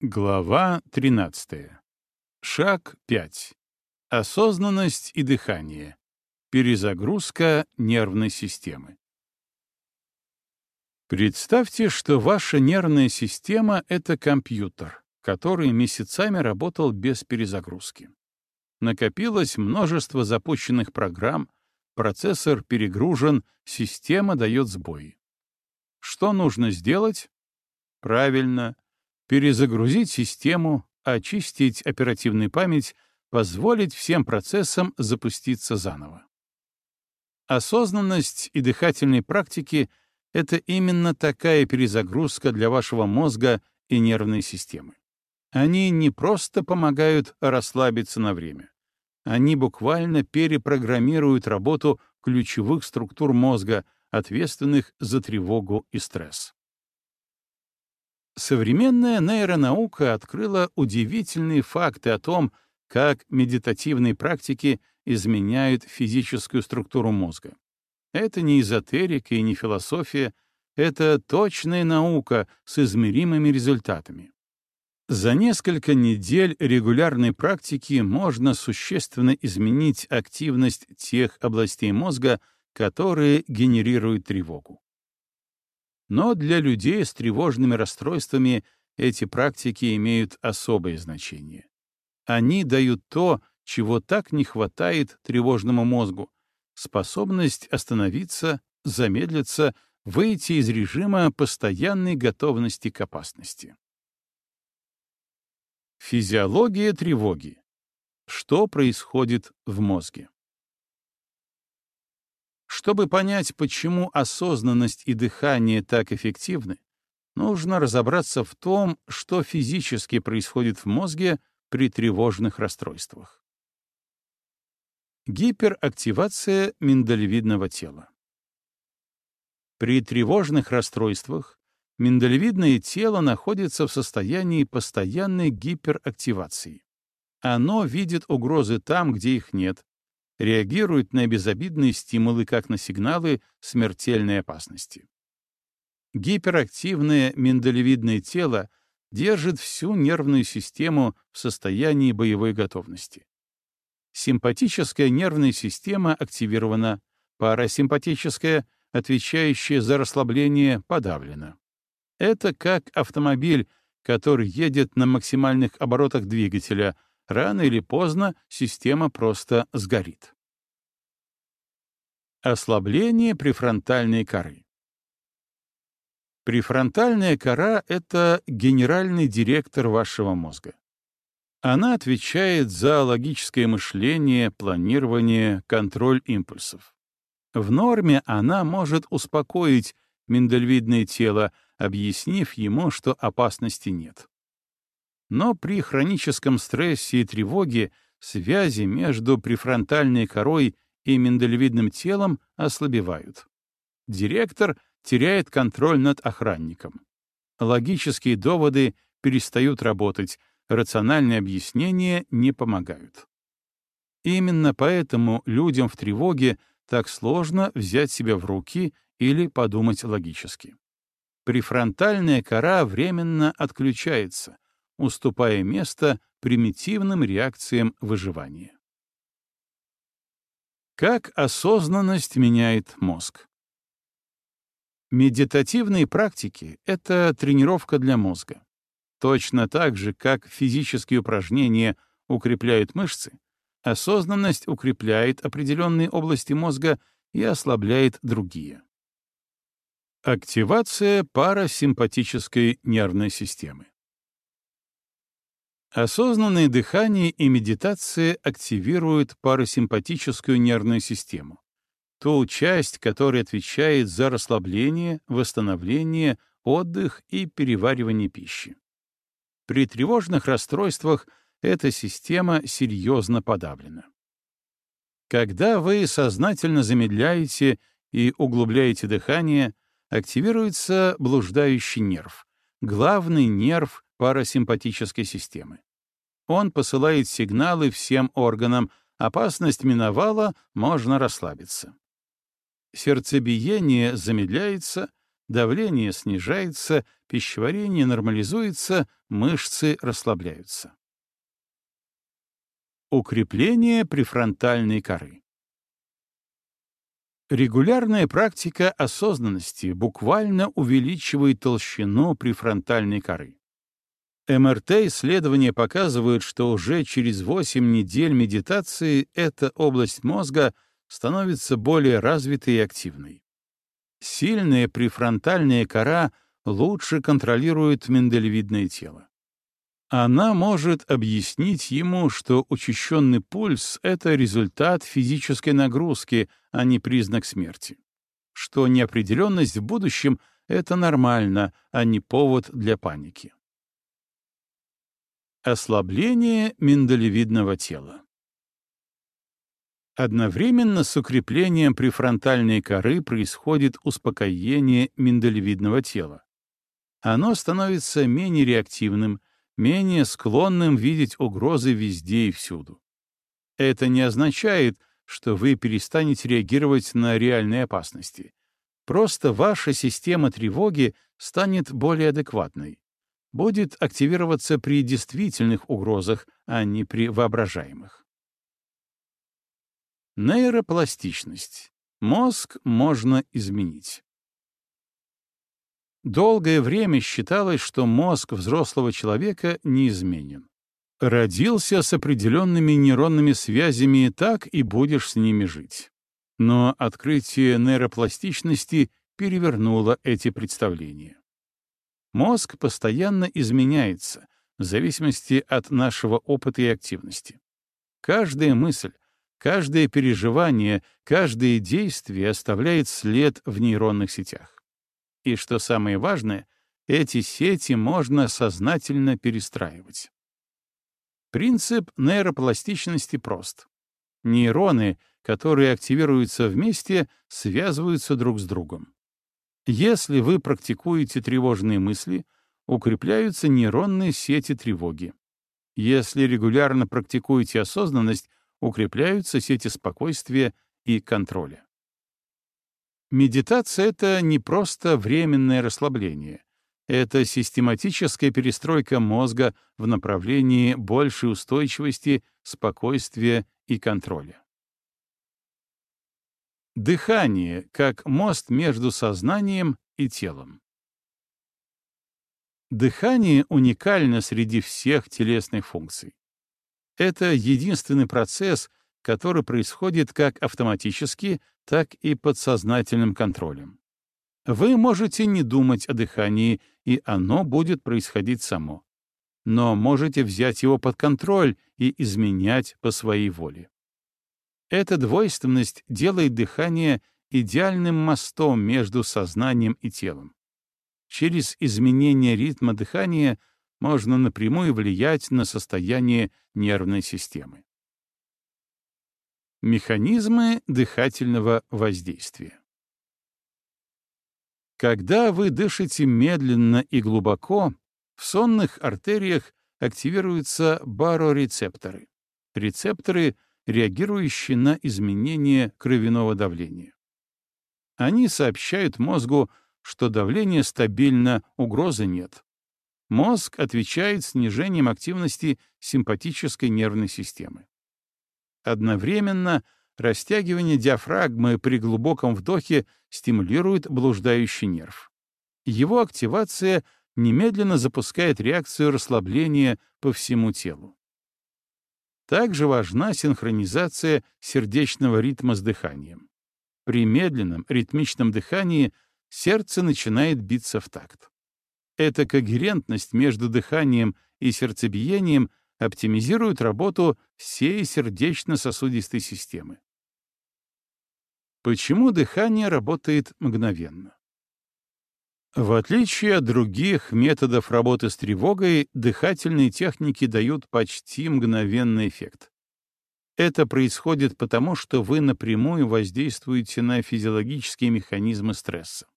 Глава 13. Шаг 5. Осознанность и дыхание. Перезагрузка нервной системы. Представьте, что ваша нервная система — это компьютер, который месяцами работал без перезагрузки. Накопилось множество запущенных программ, процессор перегружен, система дает сбои. Что нужно сделать? Правильно — перезагрузить систему, очистить оперативную память, позволить всем процессам запуститься заново. Осознанность и дыхательные практики — это именно такая перезагрузка для вашего мозга и нервной системы. Они не просто помогают расслабиться на время. Они буквально перепрограммируют работу ключевых структур мозга, ответственных за тревогу и стресс. Современная нейронаука открыла удивительные факты о том, как медитативные практики изменяют физическую структуру мозга. Это не эзотерика и не философия, это точная наука с измеримыми результатами. За несколько недель регулярной практики можно существенно изменить активность тех областей мозга, которые генерируют тревогу. Но для людей с тревожными расстройствами эти практики имеют особое значение. Они дают то, чего так не хватает тревожному мозгу — способность остановиться, замедлиться, выйти из режима постоянной готовности к опасности. Физиология тревоги. Что происходит в мозге? Чтобы понять, почему осознанность и дыхание так эффективны, нужно разобраться в том, что физически происходит в мозге при тревожных расстройствах. Гиперактивация миндалевидного тела. При тревожных расстройствах миндалевидное тело находится в состоянии постоянной гиперактивации. Оно видит угрозы там, где их нет, реагирует на безобидные стимулы как на сигналы смертельной опасности. Гиперактивное миндалевидное тело держит всю нервную систему в состоянии боевой готовности. Симпатическая нервная система активирована, парасимпатическая, отвечающая за расслабление, подавлена. Это как автомобиль, который едет на максимальных оборотах двигателя — рано или поздно система просто сгорит. Ослабление префронтальной коры. Префронтальная кора — это генеральный директор вашего мозга. Она отвечает за логическое мышление, планирование, контроль импульсов. В норме она может успокоить миндальвидное тело, объяснив ему, что опасности нет. Но при хроническом стрессе и тревоге связи между префронтальной корой и миндалевидным телом ослабевают. Директор теряет контроль над охранником. Логические доводы перестают работать, рациональные объяснения не помогают. Именно поэтому людям в тревоге так сложно взять себя в руки или подумать логически. Префронтальная кора временно отключается — уступая место примитивным реакциям выживания. Как осознанность меняет мозг? Медитативные практики — это тренировка для мозга. Точно так же, как физические упражнения укрепляют мышцы, осознанность укрепляет определенные области мозга и ослабляет другие. Активация парасимпатической нервной системы. Осознанное дыхание и медитация активируют парасимпатическую нервную систему, ту часть, которая отвечает за расслабление, восстановление, отдых и переваривание пищи. При тревожных расстройствах эта система серьезно подавлена. Когда вы сознательно замедляете и углубляете дыхание, активируется блуждающий нерв, главный нерв парасимпатической системы. Он посылает сигналы всем органам, опасность миновала, можно расслабиться. Сердцебиение замедляется, давление снижается, пищеварение нормализуется, мышцы расслабляются. Укрепление префронтальной коры. Регулярная практика осознанности буквально увеличивает толщину префронтальной коры. МРТ-исследования показывают, что уже через 8 недель медитации эта область мозга становится более развитой и активной. Сильная префронтальная кора лучше контролирует миндалевидное тело. Она может объяснить ему, что учащенный пульс — это результат физической нагрузки, а не признак смерти. Что неопределенность в будущем — это нормально, а не повод для паники. Ослабление миндалевидного тела. Одновременно с укреплением префронтальной коры происходит успокоение миндалевидного тела. Оно становится менее реактивным, менее склонным видеть угрозы везде и всюду. Это не означает, что вы перестанете реагировать на реальные опасности. Просто ваша система тревоги станет более адекватной, будет активироваться при действительных угрозах, а не при воображаемых. Нейропластичность. Мозг можно изменить. Долгое время считалось, что мозг взрослого человека неизменен. Родился с определенными нейронными связями, так и будешь с ними жить. Но открытие нейропластичности перевернуло эти представления. Мозг постоянно изменяется в зависимости от нашего опыта и активности. Каждая мысль, каждое переживание, каждое действие оставляет след в нейронных сетях. И что самое важное, эти сети можно сознательно перестраивать. Принцип нейропластичности прост. Нейроны, которые активируются вместе, связываются друг с другом. Если вы практикуете тревожные мысли, укрепляются нейронные сети тревоги. Если регулярно практикуете осознанность, укрепляются сети спокойствия и контроля. Медитация — это не просто временное расслабление. Это систематическая перестройка мозга в направлении большей устойчивости, спокойствия и контроля. Дыхание как мост между сознанием и телом. Дыхание уникально среди всех телесных функций. Это единственный процесс, который происходит как автоматически, так и подсознательным контролем. Вы можете не думать о дыхании, и оно будет происходить само. Но можете взять его под контроль и изменять по своей воле. Эта двойственность делает дыхание идеальным мостом между сознанием и телом. Через изменение ритма дыхания можно напрямую влиять на состояние нервной системы. Механизмы дыхательного воздействия. Когда вы дышите медленно и глубоко, в сонных артериях активируются барорецепторы — рецепторы, реагирующие на изменение кровяного давления. Они сообщают мозгу, что давление стабильно, угрозы нет. Мозг отвечает снижением активности симпатической нервной системы. Одновременно растягивание диафрагмы при глубоком вдохе стимулирует блуждающий нерв. Его активация немедленно запускает реакцию расслабления по всему телу. Также важна синхронизация сердечного ритма с дыханием. При медленном ритмичном дыхании сердце начинает биться в такт. Эта когерентность между дыханием и сердцебиением оптимизируют работу всей сердечно-сосудистой системы. Почему дыхание работает мгновенно? В отличие от других методов работы с тревогой, дыхательные техники дают почти мгновенный эффект. Это происходит потому, что вы напрямую воздействуете на физиологические механизмы стресса.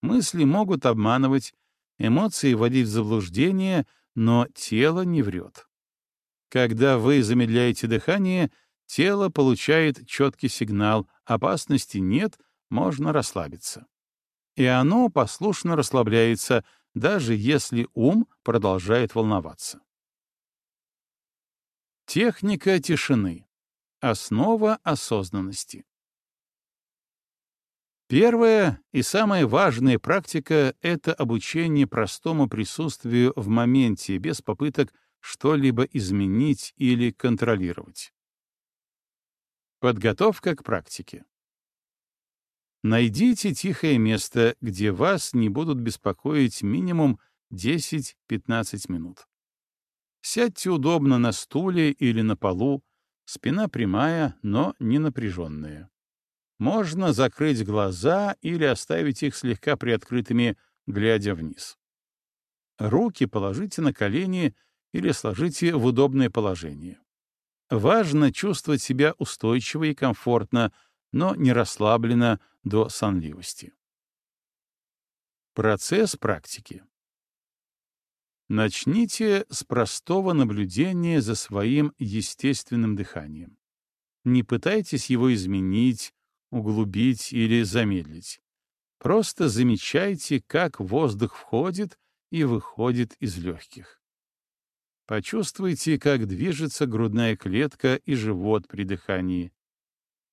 Мысли могут обманывать, эмоции вводить в заблуждение, но тело не врет. Когда вы замедляете дыхание, тело получает четкий сигнал, опасности нет, можно расслабиться. И оно послушно расслабляется, даже если ум продолжает волноваться. Техника тишины. Основа осознанности. Первая и самая важная практика — это обучение простому присутствию в моменте без попыток что-либо изменить или контролировать. Подготовка к практике. Найдите тихое место, где вас не будут беспокоить минимум 10-15 минут. Сядьте удобно на стуле или на полу, спина прямая, но не напряженная. Можно закрыть глаза или оставить их слегка приоткрытыми, глядя вниз. Руки положите на колени или сложите в удобное положение. Важно чувствовать себя устойчиво и комфортно, но не расслабленно до сонливости. Процесс практики. Начните с простого наблюдения за своим естественным дыханием. Не пытайтесь его изменить, углубить или замедлить. Просто замечайте, как воздух входит и выходит из легких. Почувствуйте, как движется грудная клетка и живот при дыхании.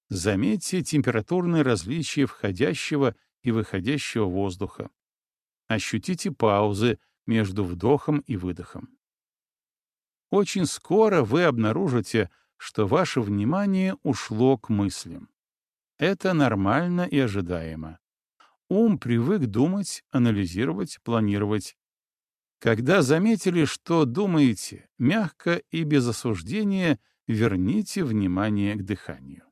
Заметьте температурные различия входящего и выходящего воздуха. Ощутите паузы между вдохом и выдохом. Очень скоро вы обнаружите, что ваше внимание ушло к мыслям. Это нормально и ожидаемо. Ум привык думать, анализировать, планировать. Когда заметили, что думаете, мягко и без осуждения верните внимание к дыханию.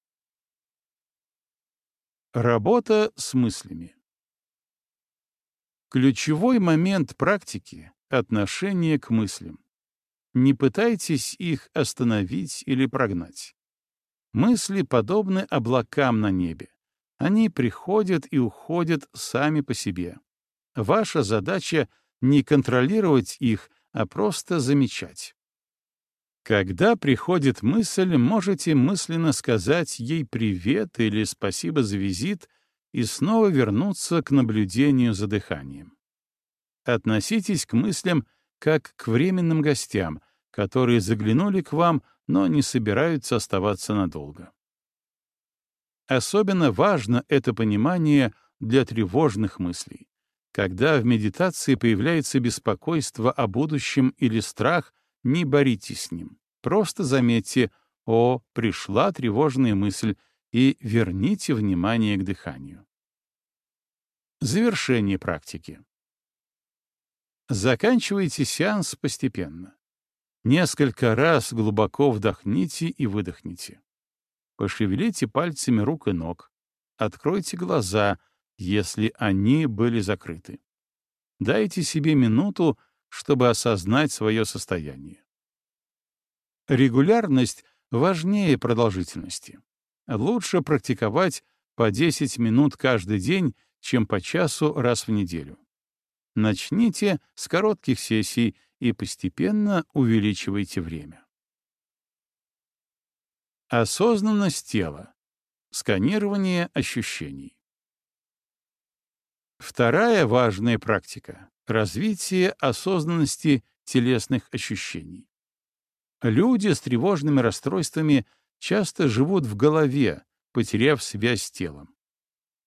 Работа с мыслями. Ключевой момент практики — отношение к мыслям. Не пытайтесь их остановить или прогнать. Мысли подобны облакам на небе. Они приходят и уходят сами по себе. Ваша задача — не контролировать их, а просто замечать. Когда приходит мысль, можете мысленно сказать ей привет или спасибо за визит и снова вернуться к наблюдению за дыханием. Относитесь к мыслям как к временным гостям, которые заглянули к вам, но не собираются оставаться надолго. Особенно важно это понимание для тревожных мыслей. Когда в медитации появляется беспокойство о будущем или страх — не боритесь с ним. Просто заметьте, о, пришла тревожная мысль, и верните внимание к дыханию. Завершение практики. Заканчивайте сеанс постепенно. Несколько раз глубоко вдохните и выдохните. Пошевелите пальцами рук и ног. Откройте глаза, если они были закрыты. Дайте себе минуту, чтобы осознать свое состояние. Регулярность важнее продолжительности. Лучше практиковать по 10 минут каждый день, чем по часу раз в неделю. Начните с коротких сессий и постепенно увеличивайте время. Осознанность тела. Сканирование ощущений. Вторая важная практика — развитие осознанности телесных ощущений. Люди с тревожными расстройствами часто живут в голове, потеряв связь с телом.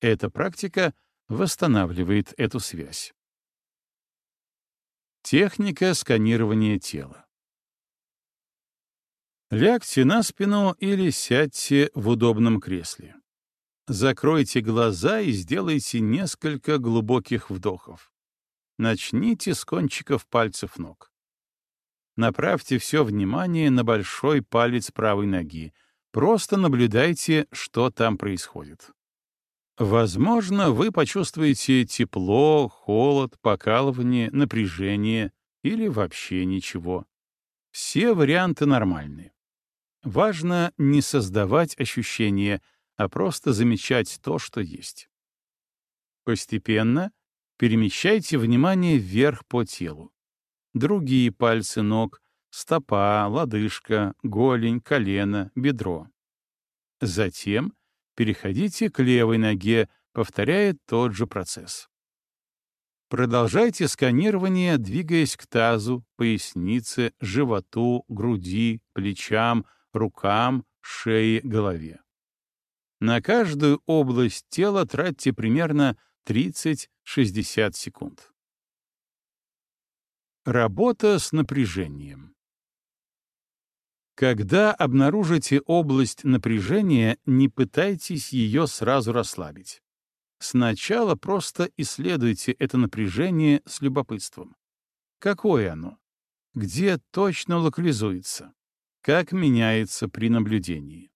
Эта практика восстанавливает эту связь. Техника сканирования тела. Лягте на спину или сядьте в удобном кресле. Закройте глаза и сделайте несколько глубоких вдохов. Начните с кончиков пальцев ног. Направьте все внимание на большой палец правой ноги. Просто наблюдайте, что там происходит. Возможно, вы почувствуете тепло, холод, покалывание, напряжение или вообще ничего. Все варианты нормальны. Важно не создавать ощущения — а просто замечать то, что есть. Постепенно перемещайте внимание вверх по телу. Другие пальцы ног, стопа, лодыжка, голень, колено, бедро. Затем переходите к левой ноге, повторяет тот же процесс. Продолжайте сканирование, двигаясь к тазу, пояснице, животу, груди, плечам, рукам, шее, голове. На каждую область тела тратьте примерно 30-60 секунд. Работа с напряжением. Когда обнаружите область напряжения, не пытайтесь ее сразу расслабить. Сначала просто исследуйте это напряжение с любопытством. Какое оно? Где точно локализуется? Как меняется при наблюдении?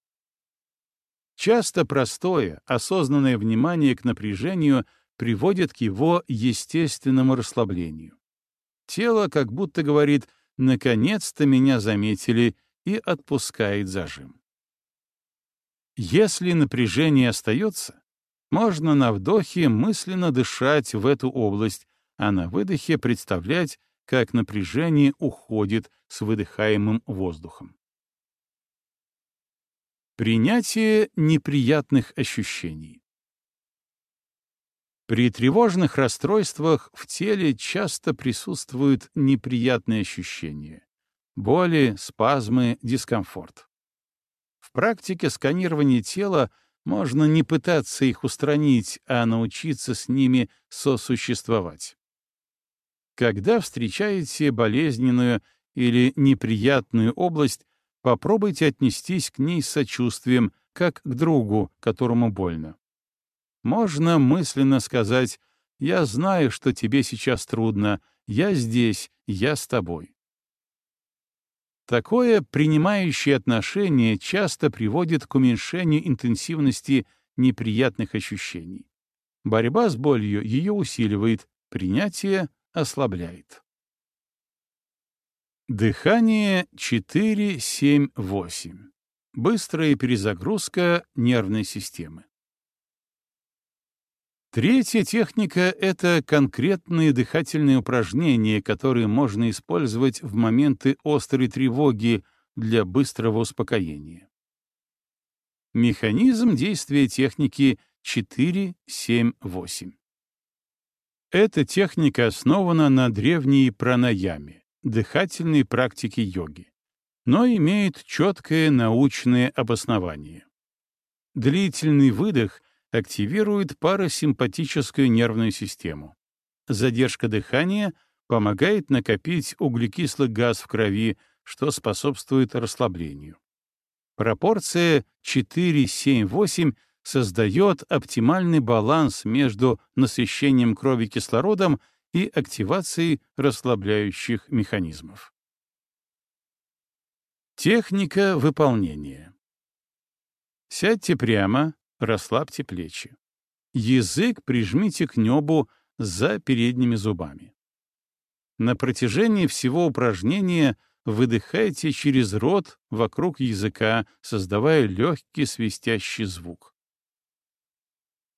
Часто простое, осознанное внимание к напряжению приводит к его естественному расслаблению. Тело как будто говорит «наконец-то меня заметили» и отпускает зажим. Если напряжение остается, можно на вдохе мысленно дышать в эту область, а на выдохе представлять, как напряжение уходит с выдыхаемым воздухом. Принятие неприятных ощущений. При тревожных расстройствах в теле часто присутствуют неприятные ощущения — боли, спазмы, дискомфорт. В практике сканирования тела можно не пытаться их устранить, а научиться с ними сосуществовать. Когда встречаете болезненную или неприятную область, попробуйте отнестись к ней с сочувствием, как к другу, которому больно. Можно мысленно сказать «Я знаю, что тебе сейчас трудно, я здесь, я с тобой». Такое принимающее отношение часто приводит к уменьшению интенсивности неприятных ощущений. Борьба с болью ее усиливает, принятие ослабляет. Дыхание 4-7-8. Быстрая перезагрузка нервной системы. Третья техника — это конкретные дыхательные упражнения, которые можно использовать в моменты острой тревоги для быстрого успокоения. Механизм действия техники 4-7-8. Эта техника основана на древней пранаяме, дыхательной практике йоги, но имеет четкое научное обоснование. Длительный выдох — активирует парасимпатическую нервную систему. Задержка дыхания помогает накопить углекислый газ в крови, что способствует расслаблению. Пропорция 4-7-8 создает оптимальный баланс между насыщением крови кислородом и активацией расслабляющих механизмов. Техника выполнения. Сядьте прямо, Расслабьте плечи. Язык прижмите к небу за передними зубами. На протяжении всего упражнения выдыхайте через рот вокруг языка, создавая легкий свистящий звук.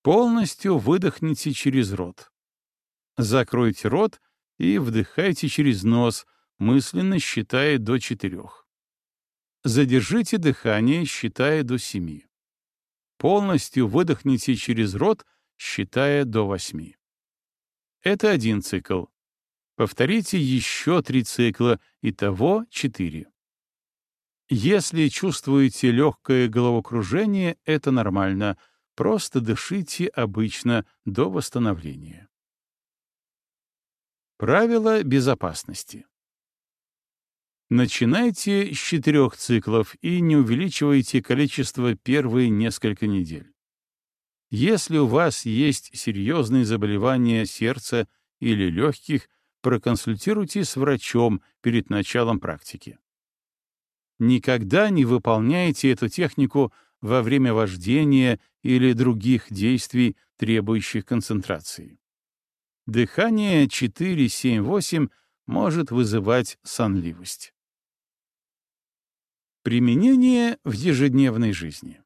Полностью выдохните через рот. Закройте рот и вдыхайте через нос, мысленно считая до четырех. Задержите дыхание, считая до семи. Полностью выдохните через рот, считая до восьми. Это один цикл. Повторите еще три цикла, итого четыре. Если чувствуете легкое головокружение, это нормально. Просто дышите обычно до восстановления. Правила безопасности. Начинайте с четырех циклов и не увеличивайте количество первые несколько недель. Если у вас есть серьезные заболевания сердца или легких, проконсультируйтесь с врачом перед началом практики. Никогда не выполняйте эту технику во время вождения или других действий, требующих концентрации. Дыхание 4-7-8 может вызывать сонливость. Применение в ежедневной жизни.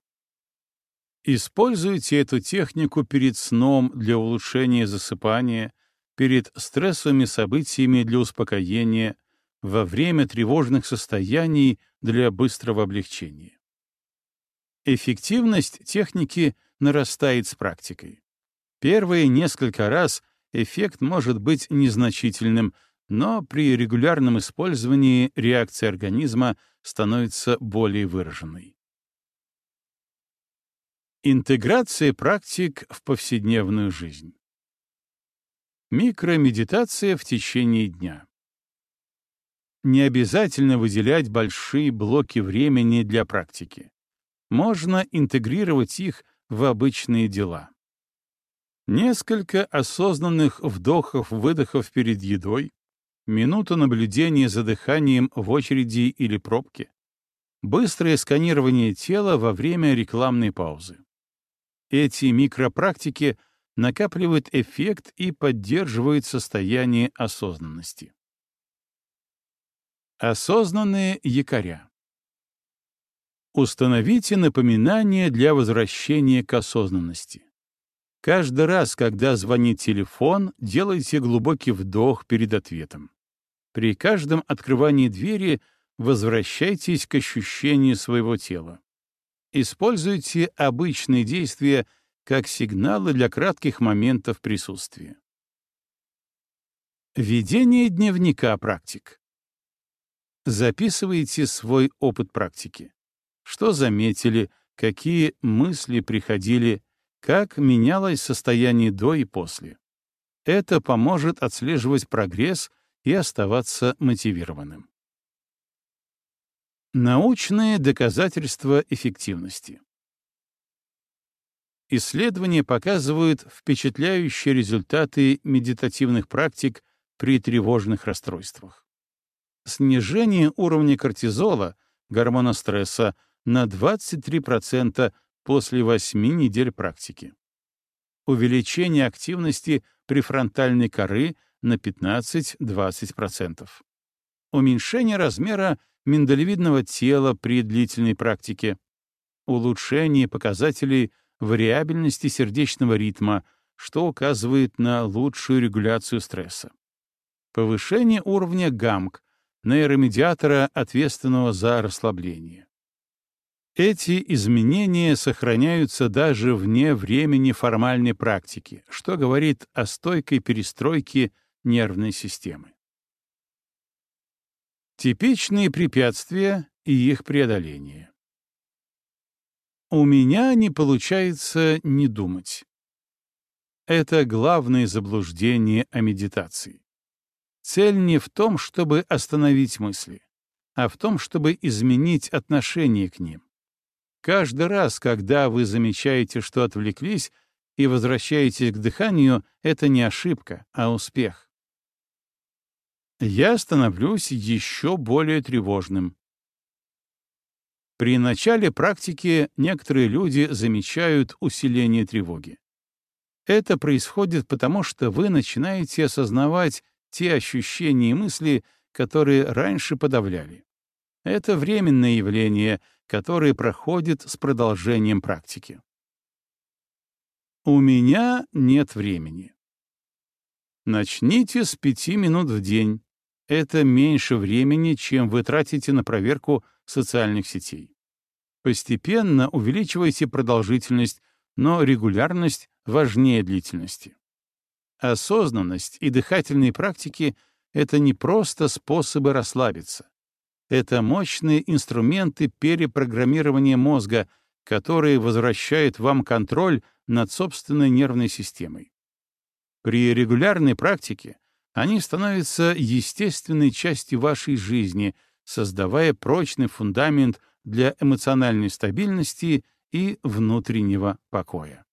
Используйте эту технику перед сном для улучшения засыпания, перед стрессовыми событиями для успокоения, во время тревожных состояний для быстрого облегчения. Эффективность техники нарастает с практикой. Первые несколько раз эффект может быть незначительным, но при регулярном использовании реакция организма становится более выраженной. Интеграция практик в повседневную жизнь. Микромедитация в течение дня. Не обязательно выделять большие блоки времени для практики. Можно интегрировать их в обычные дела. Несколько осознанных вдохов-выдохов перед едой, минута наблюдения за дыханием в очереди или пробке, быстрое сканирование тела во время рекламной паузы. Эти микропрактики накапливают эффект и поддерживают состояние осознанности. Осознанные якоря. Установите напоминание для возвращения к осознанности. Каждый раз, когда звонит телефон, делайте глубокий вдох перед ответом. При каждом открывании двери возвращайтесь к ощущению своего тела. Используйте обычные действия как сигналы для кратких моментов присутствия. Ведение дневника практик. Записывайте свой опыт практики. Что заметили, какие мысли приходили, как менялось состояние до и после. Это поможет отслеживать прогресс и оставаться мотивированным. Научные доказательства эффективности. Исследования показывают впечатляющие результаты медитативных практик при тревожных расстройствах. Снижение уровня кортизола, гормона стресса, на 23% после 8 недель практики. Увеличение активности префронтальной коры на 15-20%. Уменьшение размера миндалевидного тела при длительной практике, улучшение показателей вариабельности сердечного ритма, что указывает на лучшую регуляцию стресса. Повышение уровня ГАМК, нейромедиатора, ответственного за расслабление. Эти изменения сохраняются даже вне времени формальной практики, что говорит о стойкой перестройке нервной системы. Типичные препятствия и их преодоление. У меня не получается не думать. Это главное заблуждение о медитации. Цель не в том, чтобы остановить мысли, а в том, чтобы изменить отношение к ним. Каждый раз, когда вы замечаете, что отвлеклись, и возвращаетесь к дыханию, это не ошибка, а успех я становлюсь еще более тревожным. При начале практики некоторые люди замечают усиление тревоги. Это происходит потому, что вы начинаете осознавать те ощущения и мысли, которые раньше подавляли. Это временное явление, которое проходит с продолжением практики. У меня нет времени. Начните с пяти минут в день это меньше времени, чем вы тратите на проверку социальных сетей. Постепенно увеличивайте продолжительность, но регулярность важнее длительности. Осознанность и дыхательные практики — это не просто способы расслабиться. Это мощные инструменты перепрограммирования мозга, которые возвращают вам контроль над собственной нервной системой. При регулярной практике они становятся естественной частью вашей жизни, создавая прочный фундамент для эмоциональной стабильности и внутреннего покоя.